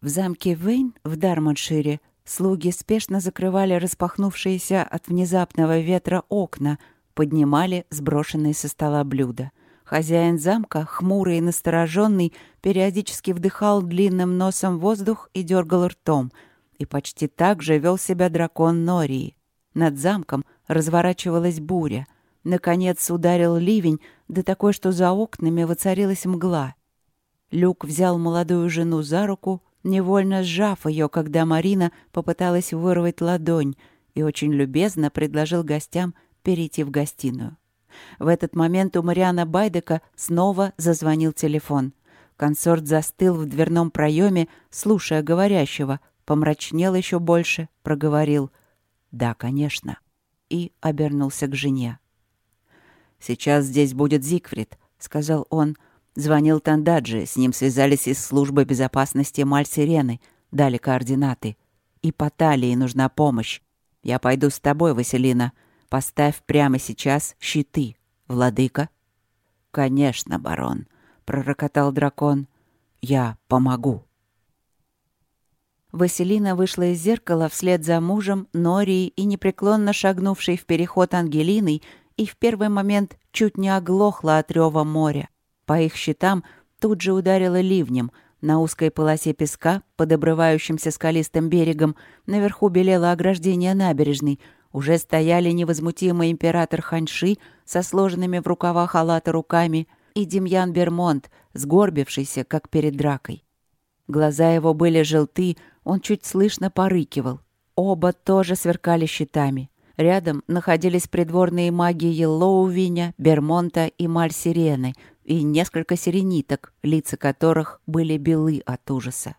В замке Вейн в Дармоншире слуги спешно закрывали распахнувшиеся от внезапного ветра окна, поднимали сброшенные со стола блюда. Хозяин замка, хмурый и настороженный, периодически вдыхал длинным носом воздух и дергал ртом. И почти так же вел себя дракон Нории. Над замком разворачивалась буря. Наконец ударил ливень, да такой, что за окнами воцарилась мгла. Люк взял молодую жену за руку, невольно сжав ее, когда Марина попыталась вырвать ладонь, и очень любезно предложил гостям перейти в гостиную. В этот момент у Мариана Байдека снова зазвонил телефон. Консорт застыл в дверном проеме, слушая говорящего, помрачнел еще больше, проговорил «Да, конечно», и обернулся к жене. «Сейчас здесь будет Зигфрид», — сказал он, — Звонил Тандаджи, с ним связались из службы безопасности Маль-Сирены, дали координаты. И по талии нужна помощь. Я пойду с тобой, Василина. Поставь прямо сейчас щиты, владыка. Конечно, барон, пророкотал дракон. Я помогу. Василина вышла из зеркала вслед за мужем, Норией и непреклонно шагнувшей в переход Ангелиной, и в первый момент чуть не оглохла от рева моря. По их щитам тут же ударило ливнем. На узкой полосе песка, под обрывающимся скалистым берегом, наверху белело ограждение набережной. Уже стояли невозмутимый император Ханьши со сложенными в рукавах халата руками и Демьян Бермонт, сгорбившийся, как перед дракой. Глаза его были желты, он чуть слышно порыкивал. Оба тоже сверкали щитами. Рядом находились придворные маги Еллоувиня, Бермонта и Маль-Сирены, и несколько сирениток, лица которых были белы от ужаса.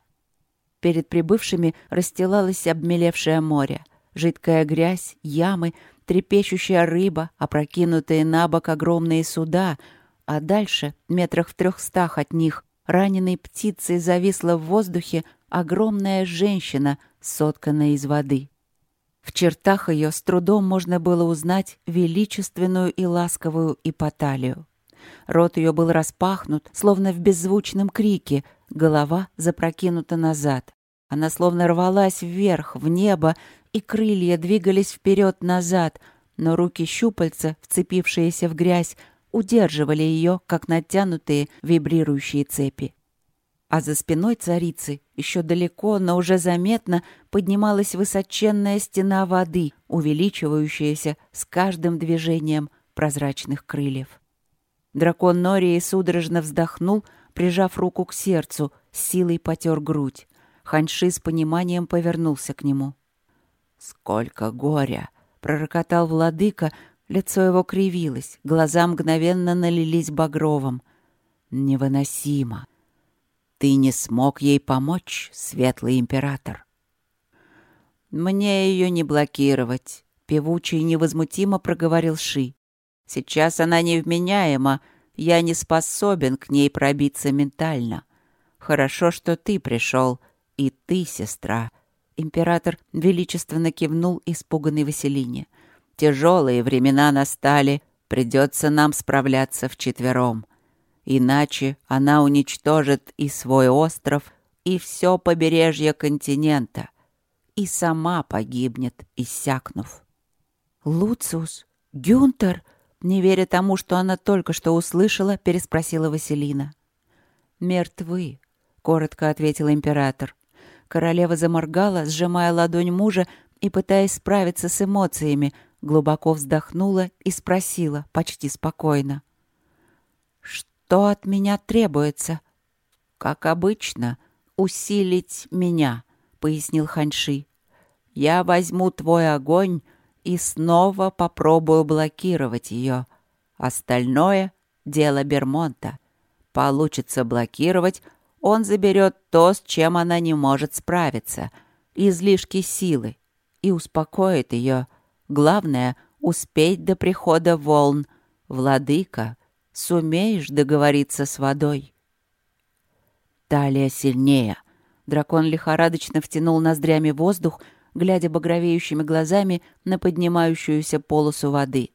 Перед прибывшими расстилалось обмелевшее море. Жидкая грязь, ямы, трепещущая рыба, опрокинутые на бок огромные суда, а дальше, метрах в трехстах от них, раненой птицей зависла в воздухе огромная женщина, сотканная из воды. В чертах ее с трудом можно было узнать величественную и ласковую ипоталию. Рот ее был распахнут, словно в беззвучном крике, голова запрокинута назад. Она словно рвалась вверх, в небо, и крылья двигались вперед-назад, но руки-щупальца, вцепившиеся в грязь, удерживали ее, как натянутые вибрирующие цепи. А за спиной царицы, еще далеко, но уже заметно, поднималась высоченная стена воды, увеличивающаяся с каждым движением прозрачных крыльев. Дракон Нории судорожно вздохнул, прижав руку к сердцу, силой потер грудь. Ханьши с пониманием повернулся к нему. «Сколько горя!» — пророкотал владыка, лицо его кривилось, глаза мгновенно налились багровым. «Невыносимо! Ты не смог ей помочь, светлый император!» «Мне ее не блокировать», — певучий невозмутимо проговорил Ши. Сейчас она невменяема, я не способен к ней пробиться ментально. Хорошо, что ты пришел, и ты, сестра». Император величественно кивнул испуганной Василине. «Тяжелые времена настали, придется нам справляться вчетвером. Иначе она уничтожит и свой остров, и все побережье континента, и сама погибнет, иссякнув». «Луциус? Гюнтер?» Не веря тому, что она только что услышала, переспросила Василина. «Мертвы», — коротко ответил император. Королева заморгала, сжимая ладонь мужа и пытаясь справиться с эмоциями, глубоко вздохнула и спросила почти спокойно. «Что от меня требуется?» «Как обычно, усилить меня», — пояснил Ханьши. «Я возьму твой огонь и снова попробую блокировать ее. Остальное — дело Бермонта. Получится блокировать, он заберет то, с чем она не может справиться, излишки силы, и успокоит ее. Главное — успеть до прихода волн. Владыка, сумеешь договориться с водой? Талия сильнее. Дракон лихорадочно втянул ноздрями воздух, глядя багровеющими глазами на поднимающуюся полосу воды.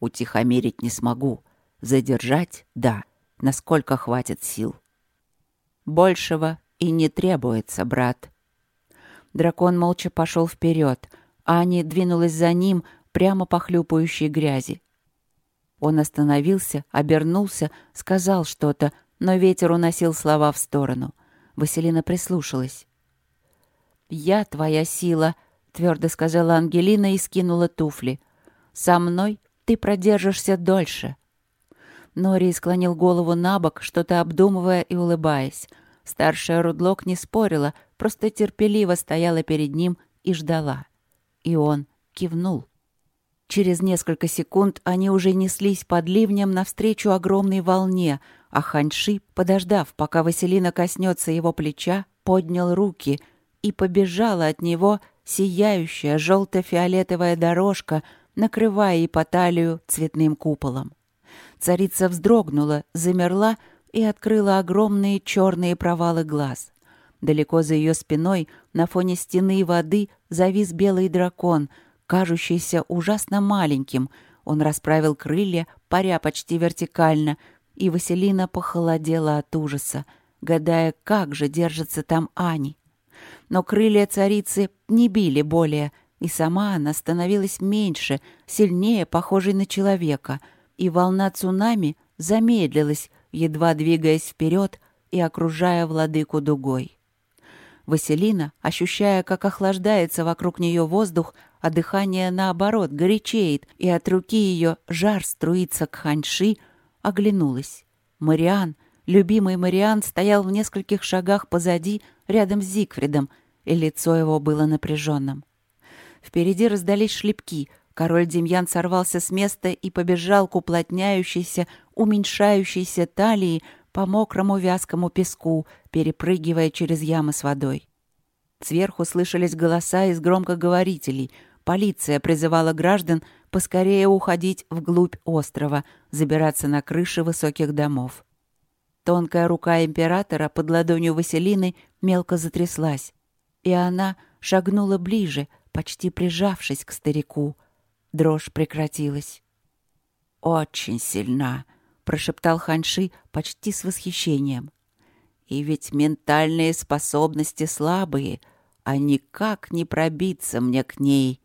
«Утихомирить не смогу. Задержать — да, насколько хватит сил». «Большего и не требуется, брат». Дракон молча пошел вперед. Ани двинулась за ним прямо по хлюпающей грязи. Он остановился, обернулся, сказал что-то, но ветер уносил слова в сторону. Василина прислушалась. «Я твоя сила», — твердо сказала Ангелина и скинула туфли. «Со мной ты продержишься дольше». Нори склонил голову на бок, что-то обдумывая и улыбаясь. Старшая Рудлок не спорила, просто терпеливо стояла перед ним и ждала. И он кивнул. Через несколько секунд они уже неслись под ливнем навстречу огромной волне, а Ханьши, подождав, пока Василина коснется его плеча, поднял руки и побежала от него сияющая желто-фиолетовая дорожка, накрывая ипоталию цветным куполом. Царица вздрогнула, замерла и открыла огромные черные провалы глаз. Далеко за ее спиной, на фоне стены воды, завис белый дракон — кажущийся ужасно маленьким. Он расправил крылья, паря почти вертикально, и Василина похолодела от ужаса, гадая, как же держится там Ани. Но крылья царицы не били более, и сама она становилась меньше, сильнее похожей на человека, и волна цунами замедлилась, едва двигаясь вперед и окружая владыку дугой. Василина, ощущая, как охлаждается вокруг нее воздух, а дыхание, наоборот, горячеет, и от руки ее жар струится к ханьши, оглянулась. Мариан, любимый Мариан, стоял в нескольких шагах позади, рядом с Зигфридом, и лицо его было напряженным. Впереди раздались шлепки. Король Демьян сорвался с места и побежал к уплотняющейся, уменьшающейся талии по мокрому вязкому песку, перепрыгивая через ямы с водой. Сверху слышались голоса из громкоговорителей — Полиция призывала граждан поскорее уходить вглубь острова, забираться на крыши высоких домов. Тонкая рука императора под ладонью Василины мелко затряслась, и она шагнула ближе, почти прижавшись к старику. Дрожь прекратилась. «Очень сильна», — прошептал Ханши почти с восхищением. «И ведь ментальные способности слабые, а никак не пробиться мне к ней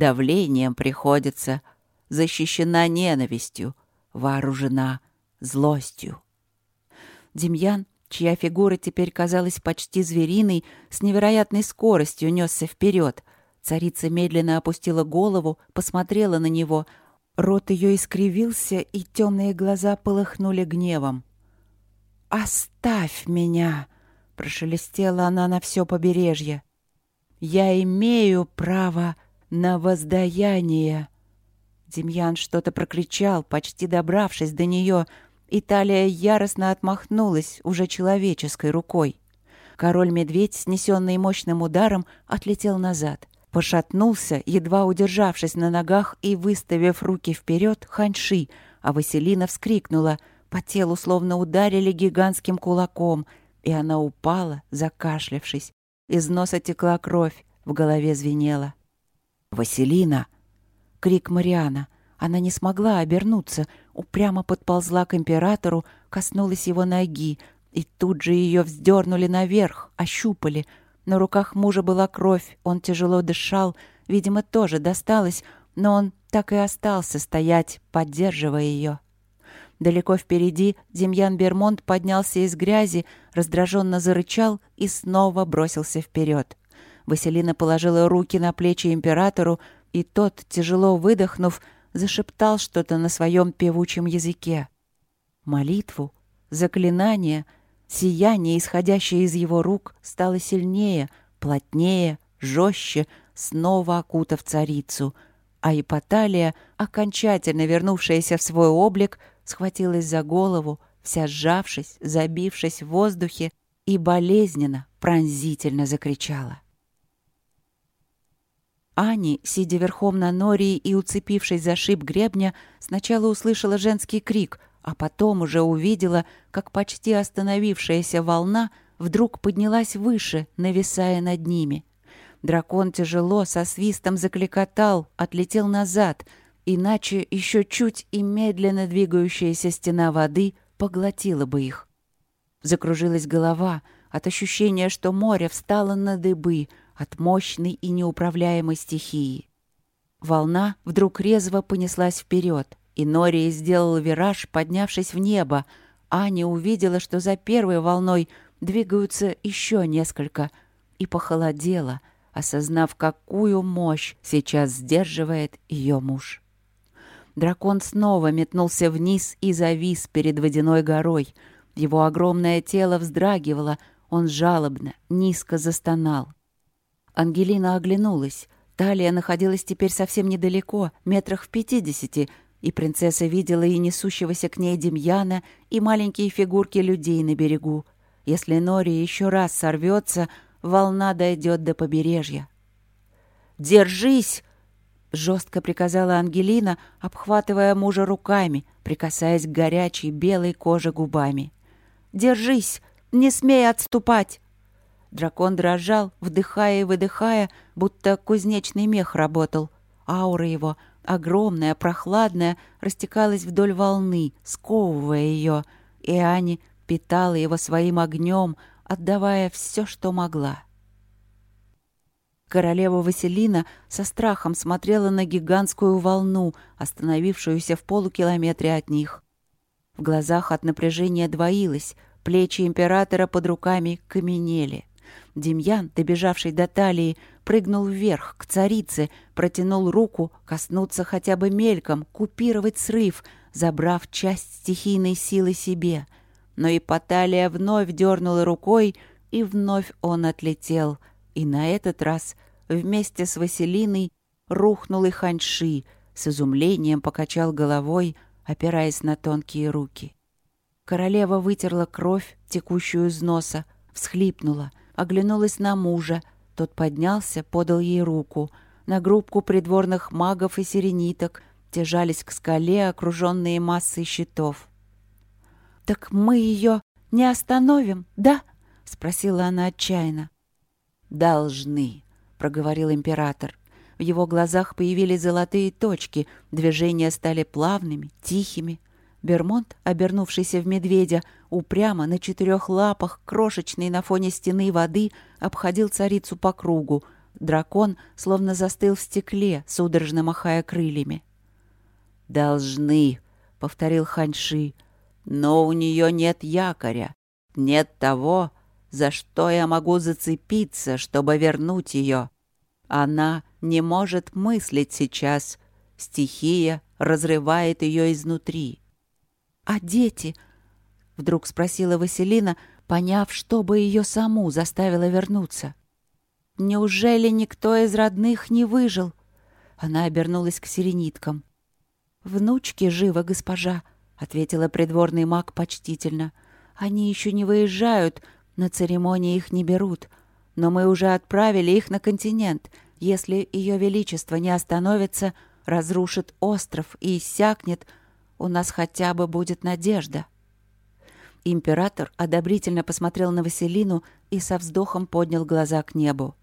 давлением приходится, защищена ненавистью, вооружена злостью. Демьян, чья фигура теперь казалась почти звериной, с невероятной скоростью несся вперед. Царица медленно опустила голову, посмотрела на него. Рот ее искривился, и темные глаза полыхнули гневом. «Оставь меня!» — прошелестела она на все побережье. «Я имею право на воздаяние!» Демьян что-то прокричал, почти добравшись до нее. Италия яростно отмахнулась уже человеческой рукой. Король-медведь, снесенный мощным ударом, отлетел назад. Пошатнулся, едва удержавшись на ногах и выставив руки вперед, ханьши, а Василина вскрикнула. По телу словно ударили гигантским кулаком, и она упала, закашлявшись. Из носа текла кровь, в голове звенело. «Василина!» Крик Мариана. Она не смогла обернуться, упрямо подползла к императору, коснулась его ноги, и тут же ее вздернули наверх, ощупали. На руках мужа была кровь, он тяжело дышал, видимо, тоже досталось, но он так и остался стоять, поддерживая ее. Далеко впереди Демьян Бермонт поднялся из грязи, раздраженно зарычал и снова бросился вперед. Василина положила руки на плечи императору, и тот, тяжело выдохнув, зашептал что-то на своем певучем языке. Молитву, заклинание, сияние, исходящее из его рук, стало сильнее, плотнее, жестче, снова окутав царицу, а Ипоталия, окончательно вернувшаяся в свой облик, схватилась за голову, вся сжавшись, забившись в воздухе, и болезненно, пронзительно закричала. Ани, сидя верхом на нории и уцепившись за шип гребня, сначала услышала женский крик, а потом уже увидела, как почти остановившаяся волна вдруг поднялась выше, нависая над ними. Дракон тяжело, со свистом закликотал, отлетел назад, иначе еще чуть и медленно двигающаяся стена воды поглотила бы их. Закружилась голова, от ощущения, что море встало на дыбы от мощной и неуправляемой стихии. Волна вдруг резво понеслась вперед, и Нория сделал вираж, поднявшись в небо. Аня увидела, что за первой волной двигаются еще несколько, и похолодела, осознав, какую мощь сейчас сдерживает ее муж. Дракон снова метнулся вниз и завис перед водяной горой. Его огромное тело вздрагивало, он жалобно, низко застонал. Ангелина оглянулась. Талия находилась теперь совсем недалеко, метрах в пятидесяти, и принцесса видела и несущегося к ней Демьяна, и маленькие фигурки людей на берегу. Если Нори еще раз сорвется, волна дойдет до побережья. «Держись!» — жестко приказала Ангелина, обхватывая мужа руками, прикасаясь к горячей белой коже губами. «Держись! Не смей отступать!» Дракон дрожал, вдыхая и выдыхая, будто кузнечный мех работал. Аура его, огромная, прохладная, растекалась вдоль волны, сковывая ее, и Ани питала его своим огнем, отдавая все, что могла. Королева Василина со страхом смотрела на гигантскую волну, остановившуюся в полукилометре от них. В глазах от напряжения двоилось, плечи императора под руками каменели. Демьян, добежавший до талии, прыгнул вверх, к царице, протянул руку, коснуться хотя бы мельком, купировать срыв, забрав часть стихийной силы себе. Но и Паталия вновь дернула рукой, и вновь он отлетел. И на этот раз вместе с Василиной рухнул и Ханьши, с изумлением покачал головой, опираясь на тонкие руки. Королева вытерла кровь, текущую из носа, всхлипнула — оглянулась на мужа. Тот поднялся, подал ей руку. На группку придворных магов и сирениток те жались к скале, окруженные массой щитов. «Так мы ее не остановим, да?» — спросила она отчаянно. «Должны», — проговорил император. В его глазах появились золотые точки, движения стали плавными, тихими. Бермонт, обернувшийся в медведя, упрямо на четырех лапах, крошечный на фоне стены воды, обходил царицу по кругу. Дракон словно застыл в стекле, судорожно махая крыльями. «Должны», — повторил Ханьши, — «но у нее нет якоря, нет того, за что я могу зацепиться, чтобы вернуть ее. Она не может мыслить сейчас, стихия разрывает ее изнутри». «А дети?» — вдруг спросила Василина, поняв, что бы ее саму заставило вернуться. «Неужели никто из родных не выжил?» Она обернулась к сирениткам. «Внучки живы, госпожа», — ответила придворный маг почтительно. «Они еще не выезжают, на церемонии их не берут. Но мы уже отправили их на континент. Если ее величество не остановится, разрушит остров и иссякнет, у нас хотя бы будет надежда». Император одобрительно посмотрел на Василину и со вздохом поднял глаза к небу.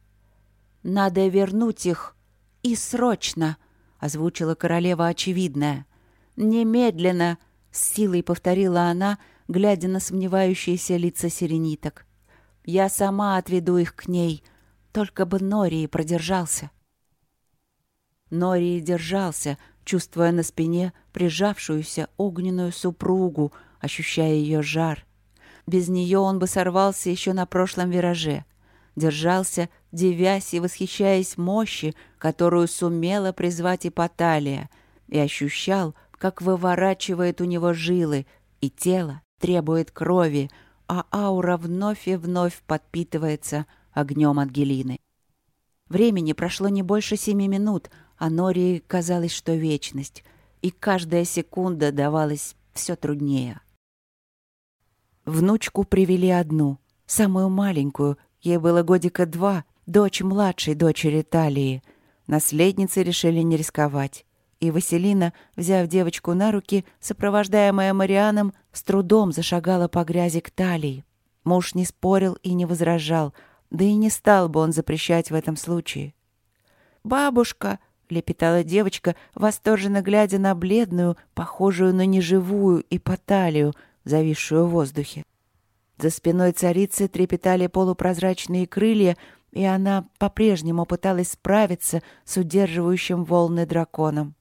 «Надо вернуть их. И срочно!» — озвучила королева очевидная. «Немедленно!» — с силой повторила она, глядя на сомневающиеся лица сирениток. «Я сама отведу их к ней. Только бы Нории продержался». Нории держался, чувствуя на спине прижавшуюся огненную супругу, ощущая ее жар. Без нее он бы сорвался еще на прошлом вираже. Держался, девясь и восхищаясь мощи, которую сумела призвать Ипоталия, и ощущал, как выворачивает у него жилы, и тело требует крови, а аура вновь и вновь подпитывается огнем Ангелины. Времени прошло не больше семи минут, а Нории казалось, что вечность, и каждая секунда давалась все труднее. Внучку привели одну, самую маленькую, ей было годика два, дочь младшей дочери Талии. Наследницы решили не рисковать. И Василина, взяв девочку на руки, сопровождаемая Марианом, с трудом зашагала по грязи к Талии. Муж не спорил и не возражал, да и не стал бы он запрещать в этом случае. «Бабушка!» — лепетала девочка, восторженно глядя на бледную, похожую на неживую ипоталию, зависшую в воздухе. За спиной царицы трепетали полупрозрачные крылья, и она по-прежнему пыталась справиться с удерживающим волны драконом.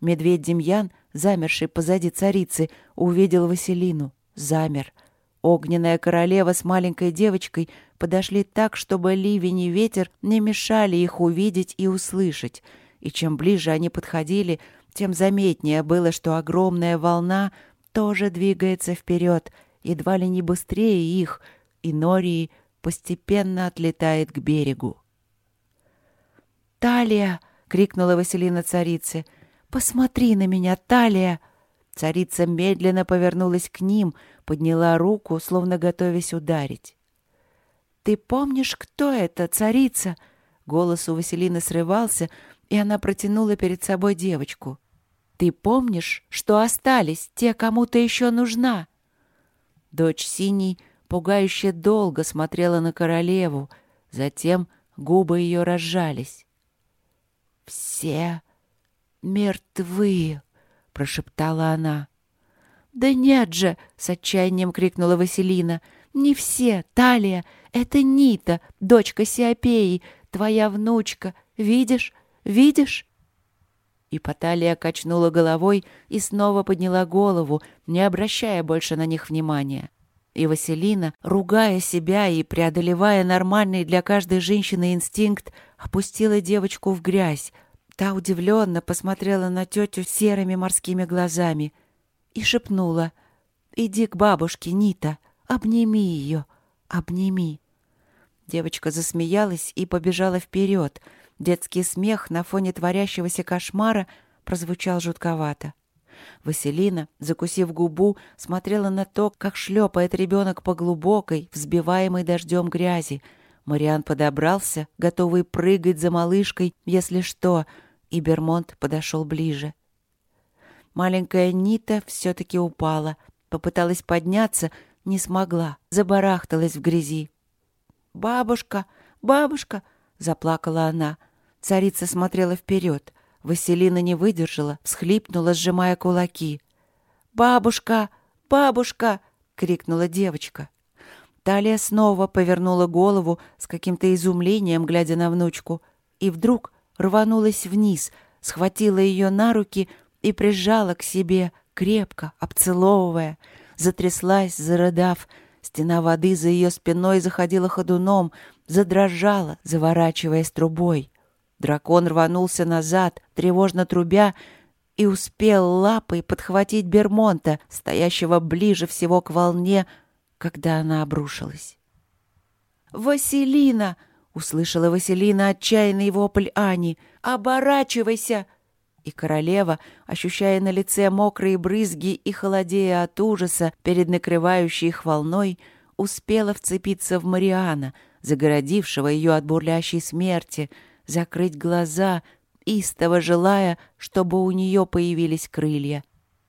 Медведь Демьян, замерший позади царицы, увидел Василину. Замер. Огненная королева с маленькой девочкой подошли так, чтобы ливень и ветер не мешали их увидеть и услышать. И чем ближе они подходили, тем заметнее было, что огромная волна тоже двигается вперед, едва ли не быстрее их, и Нории постепенно отлетает к берегу. «Талия!» — крикнула Василина царице. «Посмотри на меня, Талия!» Царица медленно повернулась к ним, подняла руку, словно готовясь ударить. «Ты помнишь, кто это, царица?» Голос у Василины срывался, и она протянула перед собой девочку. «Ты помнишь, что остались те, кому ты еще нужна?» Дочь Синий пугающе долго смотрела на королеву, затем губы ее разжались. «Все мертвы!» — прошептала она. «Да нет же!» — с отчаянием крикнула Василина. «Не все, Талия! Это Нита, дочка Сиопеи, твоя внучка. Видишь? Видишь?» И Паталия качнула головой и снова подняла голову, не обращая больше на них внимания. И Василина, ругая себя и преодолевая нормальный для каждой женщины инстинкт, опустила девочку в грязь. Та удивленно посмотрела на тетю серыми морскими глазами и шепнула «Иди к бабушке, Нита, обними ее, обними». Девочка засмеялась и побежала вперед — Детский смех на фоне творящегося кошмара прозвучал жутковато. Василина, закусив губу, смотрела на то, как шлепает ребенок по глубокой, взбиваемой дождем грязи. Мариан подобрался, готовый прыгать за малышкой, если что, и Бермонт подошел ближе. Маленькая Нита все-таки упала, попыталась подняться, не смогла, забарахталась в грязи. «Бабушка! Бабушка!» — заплакала она. Царица смотрела вперед. Василина не выдержала, всхлипнула, сжимая кулаки. «Бабушка! Бабушка!» — крикнула девочка. Талия снова повернула голову с каким-то изумлением, глядя на внучку, и вдруг рванулась вниз, схватила ее на руки и прижала к себе, крепко, обцеловывая. Затряслась, зарыдав. Стена воды за ее спиной заходила ходуном, задрожала, заворачиваясь трубой. Дракон рванулся назад, тревожно трубя, и успел лапой подхватить Бермонта, стоящего ближе всего к волне, когда она обрушилась. «Василина!» — услышала Василина отчаянный вопль Ани. «Оборачивайся!» И королева, ощущая на лице мокрые брызги и холодея от ужаса перед накрывающей их волной, успела вцепиться в Мариана, загородившего ее от бурлящей смерти — закрыть глаза, истово желая, чтобы у нее появились крылья,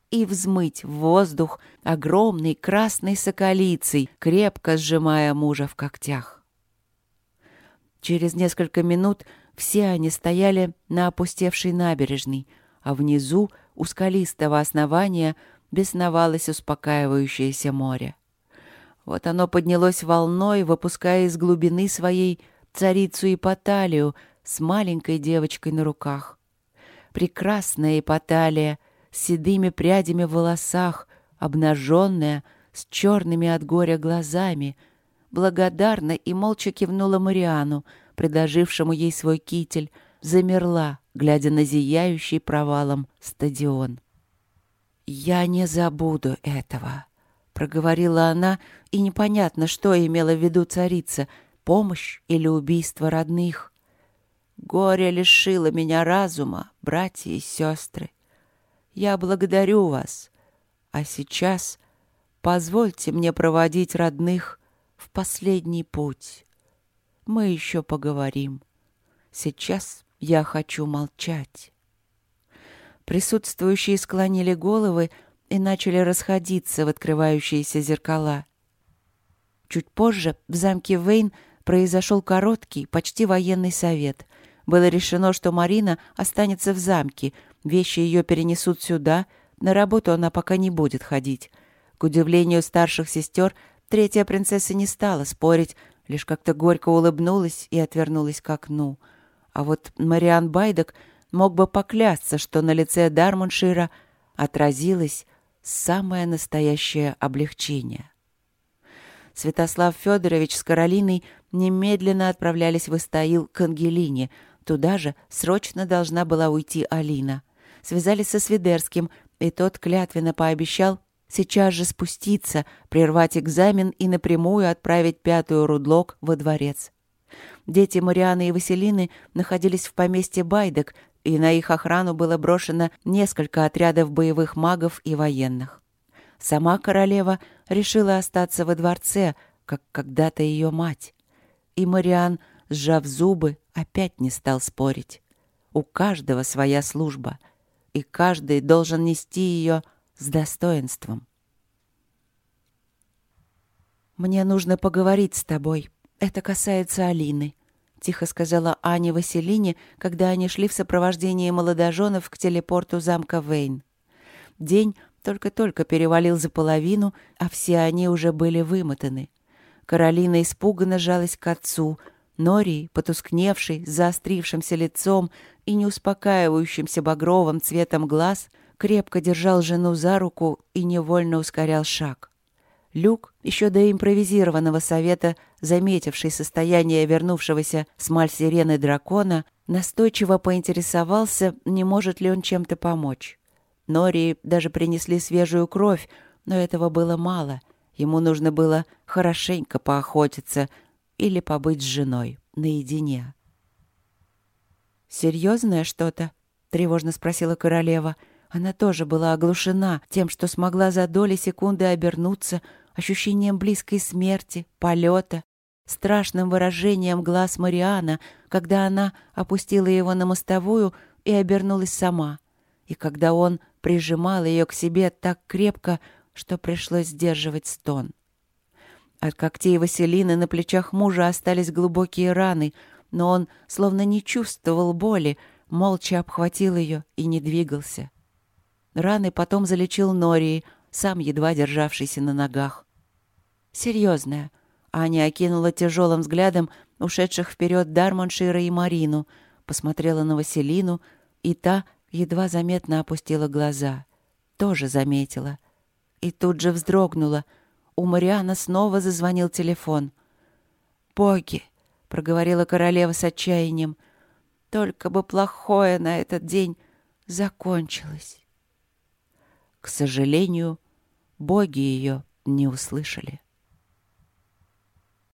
и взмыть в воздух огромной красной соколицей, крепко сжимая мужа в когтях. Через несколько минут все они стояли на опустевшей набережной, а внизу, у скалистого основания, бесновалось успокаивающееся море. Вот оно поднялось волной, выпуская из глубины своей царицу Ипоталию, с маленькой девочкой на руках. Прекрасная Ипоталия с седыми прядями в волосах, обнаженная, с черными от горя глазами, благодарна и молча кивнула Мариану, предложившему ей свой китель, замерла, глядя на зияющий провалом стадион. «Я не забуду этого», — проговорила она, и непонятно, что имела в виду царица — помощь или убийство родных. Горе лишило меня разума, братья и сестры. Я благодарю вас. А сейчас позвольте мне проводить родных в последний путь. Мы еще поговорим. Сейчас я хочу молчать. Присутствующие склонили головы и начали расходиться в открывающиеся зеркала. Чуть позже в замке Вейн произошел короткий, почти военный совет — было решено, что Марина останется в замке, вещи ее перенесут сюда, на работу она пока не будет ходить. К удивлению старших сестер, Третья принцесса не стала спорить, лишь как-то горько улыбнулась и отвернулась к окну. А вот Мариан Байдек мог бы поклясться, что на лице Дармуншира отразилось самое настоящее облегчение. Святослав Федорович с Каролиной немедленно отправлялись в Истаил к Ангелине. Туда же срочно должна была уйти Алина. Связались со Свидерским, и тот клятвенно пообещал сейчас же спуститься, прервать экзамен и напрямую отправить пятую Рудлок во дворец. Дети Марианы и Василины находились в поместье Байдек, и на их охрану было брошено несколько отрядов боевых магов и военных. Сама королева решила остаться во дворце, как когда-то ее мать. И Мариан, сжав зубы, опять не стал спорить. У каждого своя служба, и каждый должен нести ее с достоинством. «Мне нужно поговорить с тобой. Это касается Алины», — тихо сказала Аня Василине, когда они шли в сопровождении молодоженов к телепорту замка Вейн. День только-только перевалил за половину, а все они уже были вымотаны. Каролина испуганно жалась к отцу. Норий, потускневший, с заострившимся лицом и не успокаивающимся багровым цветом глаз, крепко держал жену за руку и невольно ускорял шаг. Люк, еще до импровизированного совета, заметивший состояние вернувшегося с Маль-Сирены дракона, настойчиво поинтересовался, не может ли он чем-то помочь. Нори даже принесли свежую кровь, но этого было мало. Ему нужно было хорошенько поохотиться или побыть с женой наедине. «Серьезное что-то?» — тревожно спросила королева — она тоже была оглушена тем, что смогла за доли секунды обернуться, ощущением близкой смерти, полета, страшным выражением глаз Мариана, когда она опустила его на мостовую и обернулась сама, и когда он прижимал ее к себе так крепко, что пришлось сдерживать стон. От когтей Василины на плечах мужа остались глубокие раны, но он словно не чувствовал боли, молча обхватил ее и не двигался. Раны потом залечил Нории, сам едва державшийся на ногах. Серьезная. Аня окинула тяжелым взглядом ушедших вперед Дармоншира и Марину, посмотрела на Василину, и та едва заметно опустила глаза. Тоже заметила. И тут же вздрогнула. У Мариана снова зазвонил телефон. «Боги!» — проговорила королева с отчаянием. «Только бы плохое на этот день закончилось». К сожалению, боги ее не услышали.